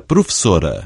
professora.